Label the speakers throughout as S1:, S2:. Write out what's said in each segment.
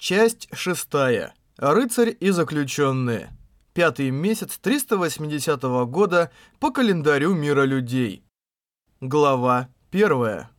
S1: Часть шестая. Рыцарь и заключенные. Пятый месяц 380 года по календарю мира людей. Глава первая.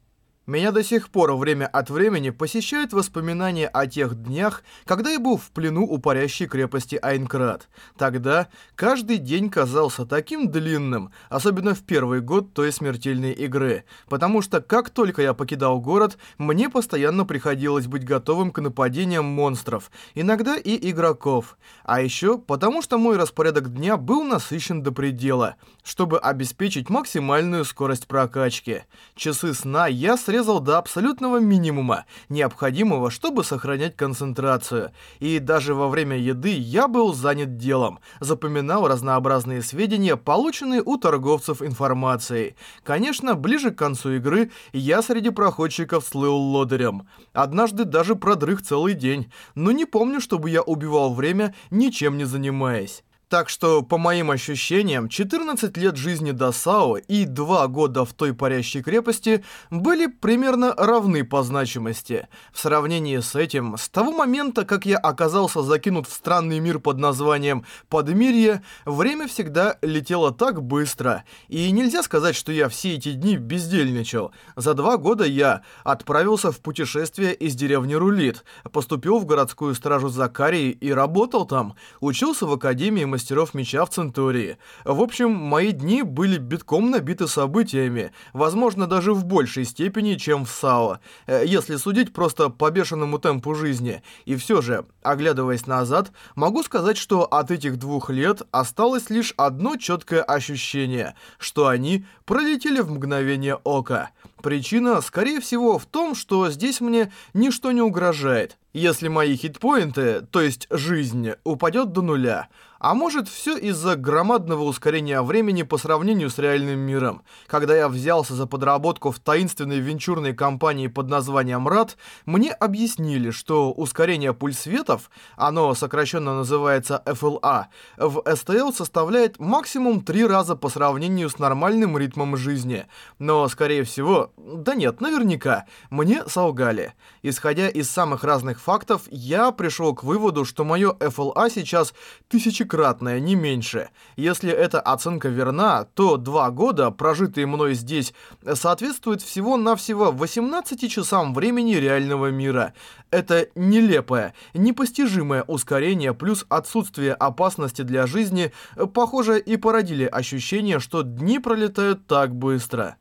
S1: Меня до сих пор время от времени посещают воспоминания о тех днях, когда я был в плену у парящей крепости Айнкрат. Тогда каждый день казался таким длинным, особенно в первый год той смертельной игры, потому что как только я покидал город, мне постоянно приходилось быть готовым к нападениям монстров, иногда и игроков. А еще потому что мой распорядок дня был насыщен до предела, чтобы обеспечить максимальную скорость прокачки. Часы сна я срезал срезал до абсолютного минимума, необходимого, чтобы сохранять концентрацию. И даже во время еды я был занят делом, запоминал разнообразные сведения, полученные у торговцев информацией. Конечно, ближе к концу игры я среди проходчиков слыл лодырем. Однажды даже продрых целый день, но не помню, чтобы я убивал время, ничем не занимаясь. Так что, по моим ощущениям, 14 лет жизни до САО и 2 года в той парящей крепости были примерно равны по значимости. В сравнении с этим, с того момента, как я оказался закинут в странный мир под названием Подмирье, время всегда летело так быстро. И нельзя сказать, что я все эти дни бездельничал. За два года я отправился в путешествие из деревни Рулит, поступил в городскую стражу Закарии и работал там, учился в Академии мастерства мастеров меча в Центурии. В общем, мои дни были битком набиты событиями, возможно, даже в большей степени, чем в САО, э, если судить просто по бешеному темпу жизни. И все же, оглядываясь назад, могу сказать, что от этих двух лет осталось лишь одно четкое ощущение, что они пролетели в мгновение ока. Причина, скорее всего, в том, что здесь мне ничто не угрожает. Если мои хитпоинты, то есть жизнь, упадет до нуля, а может, все из-за громадного ускорения времени по сравнению с реальным миром. Когда я взялся за подработку в таинственной венчурной компании под названием РАД, мне объяснили, что ускорение пульсветов, оно сокращенно называется FLA, в STL составляет максимум 3 раза по сравнению с нормальным ритмом жизни. Но, скорее всего, да нет, наверняка, мне солгали. Исходя из самых разных фактов, я пришел к выводу, что мое FLA сейчас тысячи десятикратное, не меньше. Если эта оценка верна, то два года, прожитые мной здесь, соответствуют всего-навсего 18 часам времени реального мира. Это нелепое, непостижимое ускорение плюс отсутствие опасности для жизни, похоже, и породили ощущение, что дни пролетают так быстро.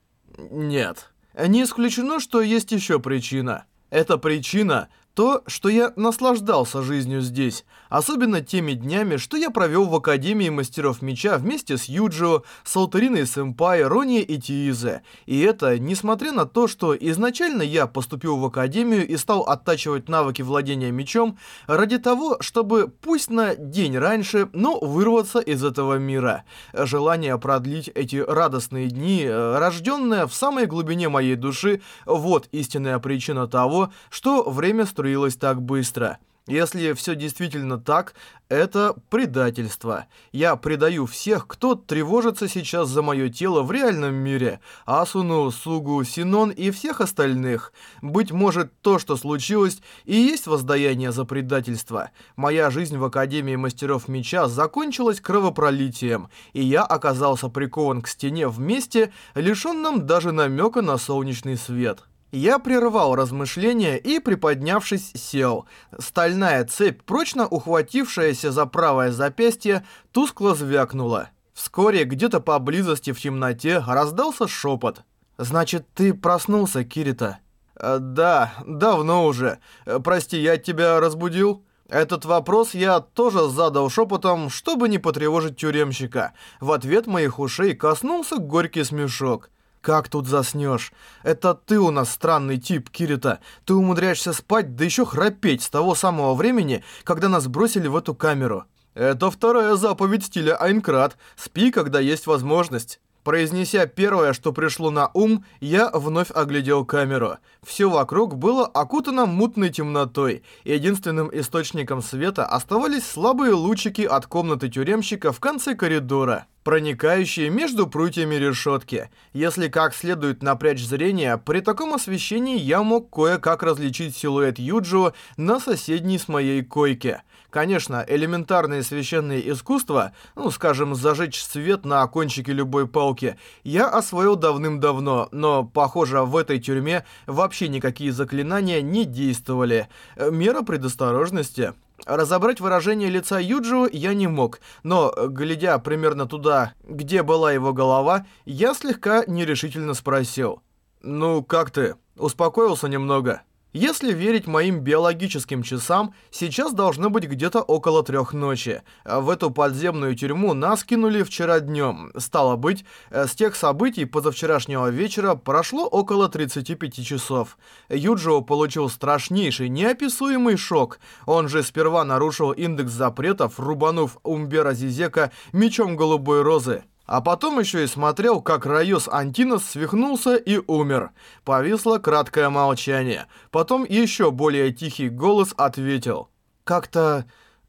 S1: Нет. Не исключено, что есть еще причина. Эта причина то, что я наслаждался жизнью здесь, особенно теми днями, что я провел в Академии Мастеров Меча вместе с Юджио, с Алтариной Сэмпай, Рони и Тиизе. И это несмотря на то, что изначально я поступил в Академию и стал оттачивать навыки владения мечом ради того, чтобы пусть на день раньше, но вырваться из этого мира. Желание продлить эти радостные дни, рожденное в самой глубине моей души, вот истинная причина того, что время строится струилась так быстро. Если все действительно так, это предательство. Я предаю всех, кто тревожится сейчас за мое тело в реальном мире. Асуну, Сугу, Синон и всех остальных. Быть может, то, что случилось, и есть воздаяние за предательство. Моя жизнь в Академии Мастеров Меча закончилась кровопролитием, и я оказался прикован к стене вместе, лишенном даже намека на солнечный свет. Я прервал размышления и, приподнявшись, сел. Стальная цепь, прочно ухватившаяся за правое запястье, тускло звякнула. Вскоре где-то поблизости в темноте раздался шепот. «Значит, ты проснулся, Кирита?» «Э, «Да, давно уже. Э, прости, я тебя разбудил?» Этот вопрос я тоже задал шепотом, чтобы не потревожить тюремщика. В ответ моих ушей коснулся горький смешок. Как тут заснешь? Это ты у нас странный тип, Кирита. Ты умудряешься спать, да еще храпеть с того самого времени, когда нас бросили в эту камеру. Это вторая заповедь стиля Айнкрат. Спи, когда есть возможность. Произнеся первое, что пришло на ум, я вновь оглядел камеру. Все вокруг было окутано мутной темнотой. Единственным источником света оставались слабые лучики от комнаты тюремщика в конце коридора. Проникающие между прутьями решетки. Если как следует напрячь зрение, при таком освещении я мог кое-как различить силуэт Юджио на соседней с моей койке. Конечно, элементарные священные искусства, ну, скажем, зажечь свет на кончике любой палки, я освоил давным-давно, но, похоже, в этой тюрьме вообще никакие заклинания не действовали. Мера предосторожности. Разобрать выражение лица Юджио я не мог, но, глядя примерно туда, где была его голова, я слегка нерешительно спросил. «Ну, как ты? Успокоился немного?» Если верить моим биологическим часам, сейчас должно быть где-то около трех ночи. В эту подземную тюрьму нас кинули вчера днем. Стало быть, с тех событий позавчерашнего вечера прошло около 35 часов. Юджио получил страшнейший, неописуемый шок. Он же сперва нарушил индекс запретов, рубанув Умбера Зизека мечом голубой розы. А потом еще и смотрел, как Райос Антинос свихнулся и умер. Повисло краткое молчание. Потом еще более тихий голос ответил. «Как-то...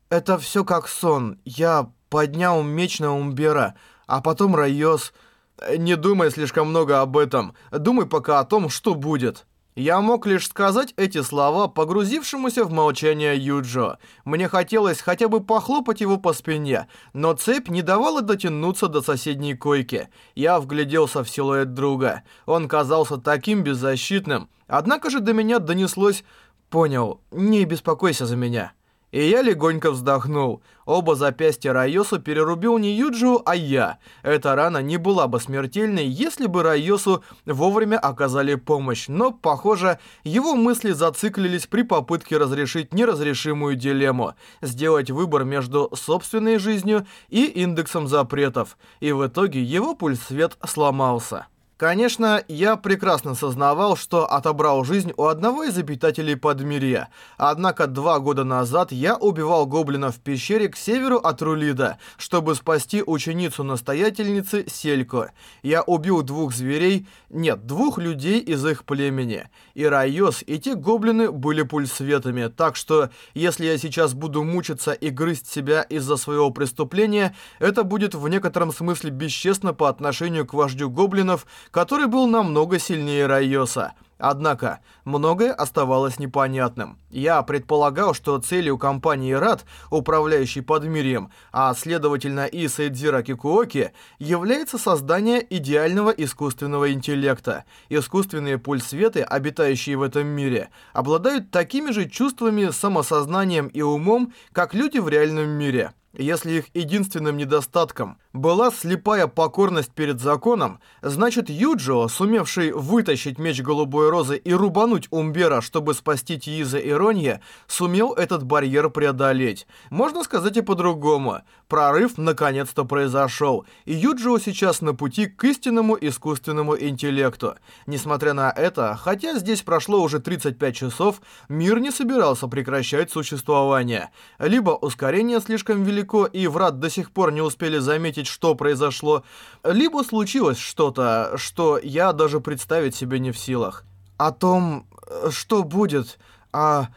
S1: это все как сон. Я поднял меч на Умбера, а потом Райос...» «Не думай слишком много об этом. Думай пока о том, что будет». Я мог лишь сказать эти слова погрузившемуся в молчание Юджо. Мне хотелось хотя бы похлопать его по спине, но цепь не давала дотянуться до соседней койки. Я вгляделся в силуэт друга. Он казался таким беззащитным. Однако же до меня донеслось «Понял, не беспокойся за меня». И я легонько вздохнул. Оба запястья Райосу перерубил не Юджио, а я. Эта рана не была бы смертельной, если бы Райосу вовремя оказали помощь. Но, похоже, его мысли зациклились при попытке разрешить неразрешимую дилемму. Сделать выбор между собственной жизнью и индексом запретов. И в итоге его пульс-свет сломался. Конечно, я прекрасно сознавал, что отобрал жизнь у одного из обитателей Подмирья. Однако два года назад я убивал гоблина в пещере к северу от Рулида, чтобы спасти ученицу-настоятельницы Сельку. Я убил двух зверей, нет, двух людей из их племени. И Райос, и те гоблины были пульсветами, так что если я сейчас буду мучиться и грызть себя из-за своего преступления, это будет в некотором смысле бесчестно по отношению к вождю гоблинов, который был намного сильнее Райоса. Однако, многое оставалось непонятным. Я предполагал, что целью компании РАД, управляющей Подмирьем, а следовательно и Сейдзира Кикуоки, является создание идеального искусственного интеллекта. Искусственные пульсветы, обитающие в этом мире, обладают такими же чувствами, самосознанием и умом, как люди в реальном мире. Если их единственным недостатком была слепая покорность перед законом, значит Юджио, сумевший вытащить меч Голубой Розы и рубануть Умбера, чтобы спасти Тииза и Ронья, сумел этот барьер преодолеть. Можно сказать и по-другому. Прорыв наконец-то произошел, и Юджио сейчас на пути к истинному искусственному интеллекту. Несмотря на это, хотя здесь прошло уже 35 часов, мир не собирался прекращать существование. Либо ускорение слишком велико, и врат до сих пор не успели заметить заметить, что произошло, либо случилось что-то, что я даже представить себе не в силах. О том, что будет, а...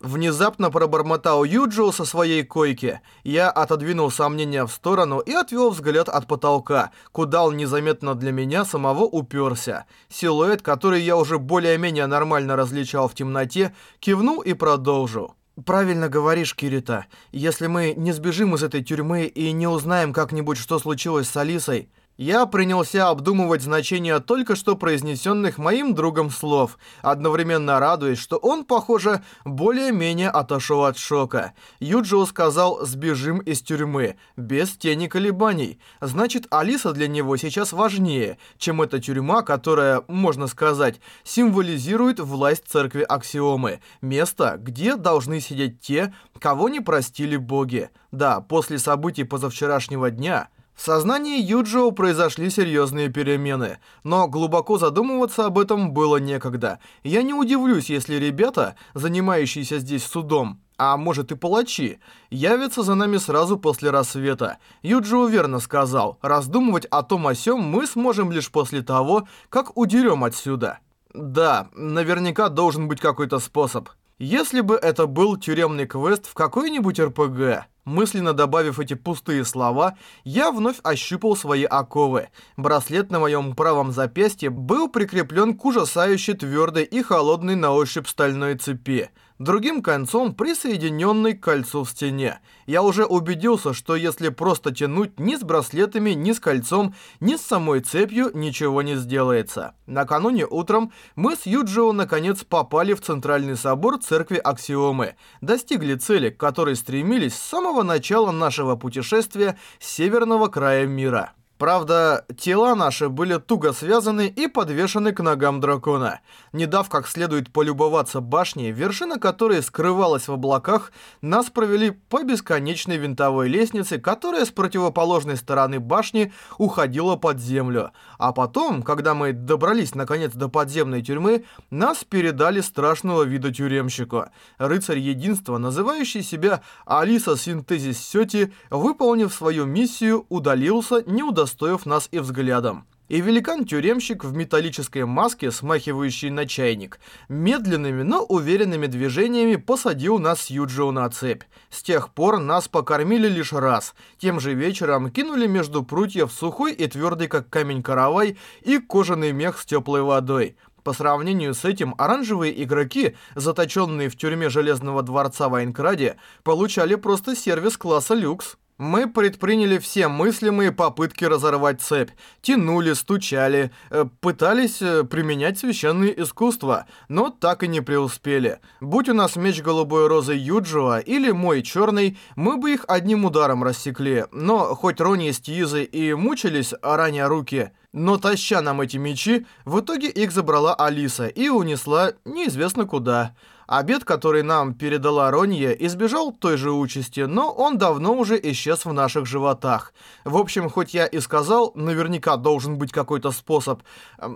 S1: Внезапно пробормотал Юджио со своей койки. Я отодвинул сомнения в сторону и отвел взгляд от потолка, куда он незаметно для меня самого уперся. Силуэт, который я уже более-менее нормально различал в темноте, кивнул и продолжил. «Правильно говоришь, Кирита. Если мы не сбежим из этой тюрьмы и не узнаем как-нибудь, что случилось с Алисой, я принялся обдумывать значение только что произнесенных моим другом слов, одновременно радуясь, что он, похоже, более-менее отошел от шока. Юджио сказал «сбежим из тюрьмы», без тени колебаний. Значит, Алиса для него сейчас важнее, чем эта тюрьма, которая, можно сказать, символизирует власть церкви Аксиомы, место, где должны сидеть те, кого не простили боги. Да, после событий позавчерашнего дня... В сознании Юджио произошли серьезные перемены, но глубоко задумываться об этом было некогда. Я не удивлюсь, если ребята, занимающиеся здесь судом, а может и палачи, явятся за нами сразу после рассвета. Юджио верно сказал, раздумывать о том о сём мы сможем лишь после того, как удерем отсюда. Да, наверняка должен быть какой-то способ. Если бы это был тюремный квест в какой-нибудь РПГ... Мысленно добавив эти пустые слова, я вновь ощупал свои оковы. Браслет на моем правом запястье был прикреплен к ужасающе твердой и холодной на ощупь стальной цепи другим концом присоединенный к кольцу в стене. Я уже убедился, что если просто тянуть ни с браслетами, ни с кольцом, ни с самой цепью, ничего не сделается. Накануне утром мы с Юджио наконец попали в центральный собор церкви Аксиомы, достигли цели, к которой стремились с самого начала нашего путешествия с северного края мира. Правда, тела наши были туго связаны и подвешены к ногам дракона. Не дав как следует полюбоваться башней, вершина которой скрывалась в облаках, нас провели по бесконечной винтовой лестнице, которая с противоположной стороны башни уходила под землю. А потом, когда мы добрались наконец до подземной тюрьмы, нас передали страшного вида тюремщику. Рыцарь единства, называющий себя Алиса Синтезис Сети, выполнив свою миссию, удалился, не удостоив удостоив нас и взглядом. И великан-тюремщик в металлической маске, смахивающий на чайник, медленными, но уверенными движениями посадил нас с Юджио на цепь. С тех пор нас покормили лишь раз. Тем же вечером кинули между прутьев сухой и твердый, как камень каравай, и кожаный мех с теплой водой. По сравнению с этим, оранжевые игроки, заточенные в тюрьме Железного дворца в Айнкраде, получали просто сервис класса люкс. Мы предприняли все мыслимые попытки разорвать цепь. Тянули, стучали, э, пытались э, применять священные искусства, но так и не преуспели. Будь у нас меч голубой розы Юджио или мой черный, мы бы их одним ударом рассекли. Но хоть Рони с Тизы и мучились, раня руки, но таща нам эти мечи, в итоге их забрала Алиса и унесла неизвестно куда. Обед, который нам передала Ронья, избежал той же участи, но он давно уже исчез в наших животах. В общем, хоть я и сказал, наверняка должен быть какой-то способ,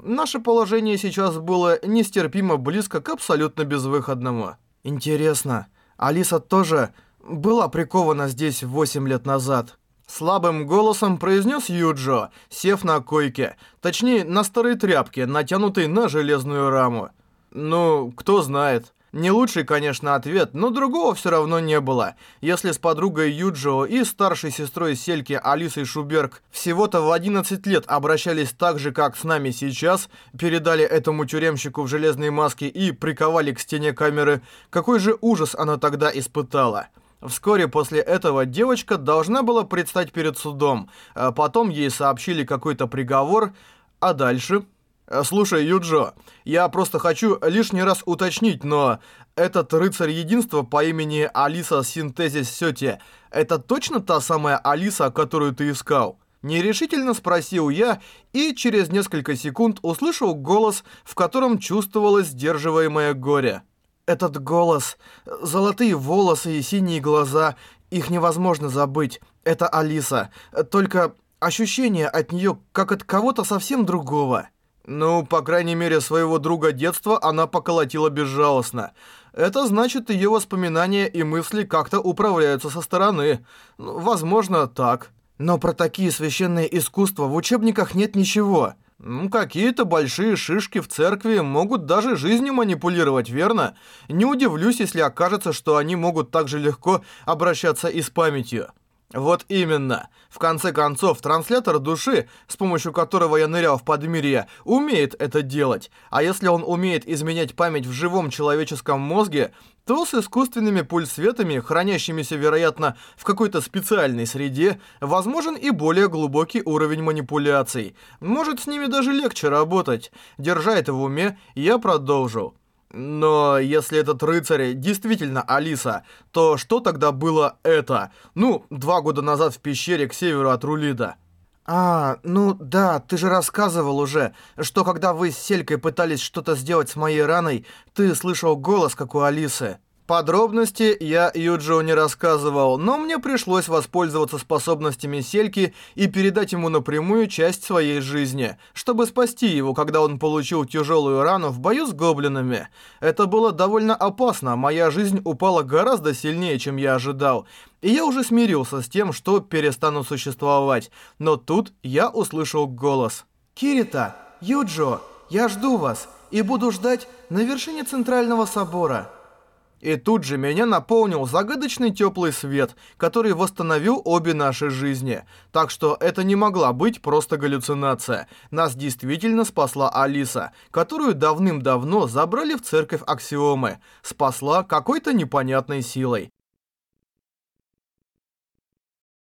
S1: наше положение сейчас было нестерпимо близко к абсолютно безвыходному. Интересно, Алиса тоже была прикована здесь 8 лет назад? Слабым голосом произнес Юджо, сев на койке, точнее на старой тряпке, натянутой на железную раму. Ну, кто знает. Не лучший, конечно, ответ, но другого все равно не было. Если с подругой Юджио и старшей сестрой Сельки Алисой Шуберг всего-то в 11 лет обращались так же, как с нами сейчас, передали этому тюремщику в железной маске и приковали к стене камеры, какой же ужас она тогда испытала. Вскоре после этого девочка должна была предстать перед судом, а потом ей сообщили какой-то приговор, а дальше... Э, слушай, Юджо, я просто хочу лишний раз уточнить, но этот рыцарь единства по имени Алиса Синтезис Сёте, это точно та самая Алиса, которую ты искал? Нерешительно спросил я и через несколько секунд услышал голос, в котором чувствовалось сдерживаемое горе. Этот голос, золотые волосы и синие глаза, их невозможно забыть. Это Алиса, только ощущение от нее как от кого-то совсем другого. Ну, по крайней мере, своего друга детства она поколотила безжалостно. Это значит, ее воспоминания и мысли как-то управляются со стороны. Ну, возможно, так. Но про такие священные искусства в учебниках нет ничего. Ну, какие-то большие шишки в церкви могут даже жизнью манипулировать, верно? Не удивлюсь, если окажется, что они могут так же легко обращаться и с памятью. Вот именно. В конце концов, транслятор души, с помощью которого я нырял в подмирье, умеет это делать. А если он умеет изменять память в живом человеческом мозге, то с искусственными пульсветами, хранящимися, вероятно, в какой-то специальной среде, возможен и более глубокий уровень манипуляций. Может, с ними даже легче работать. Держа это в уме, я продолжу. Но если этот рыцарь действительно Алиса, то что тогда было это? Ну, два года назад в пещере к северу от Рулида. А, ну да, ты же рассказывал уже, что когда вы с Селькой пытались что-то сделать с моей раной, ты слышал голос, как у Алисы. Подробности я Юджио не рассказывал, но мне пришлось воспользоваться способностями Сельки и передать ему напрямую часть своей жизни, чтобы спасти его, когда он получил тяжелую рану в бою с гоблинами. Это было довольно опасно, моя жизнь упала гораздо сильнее, чем я ожидал, и я уже смирился с тем, что перестану существовать. Но тут я услышал голос. «Кирита, Юджо, я жду вас и буду ждать на вершине Центрального собора». И тут же меня наполнил загадочный теплый свет, который восстановил обе наши жизни. Так что это не могла быть просто галлюцинация. Нас действительно спасла Алиса, которую давным-давно забрали в церковь Аксиомы. Спасла какой-то непонятной силой.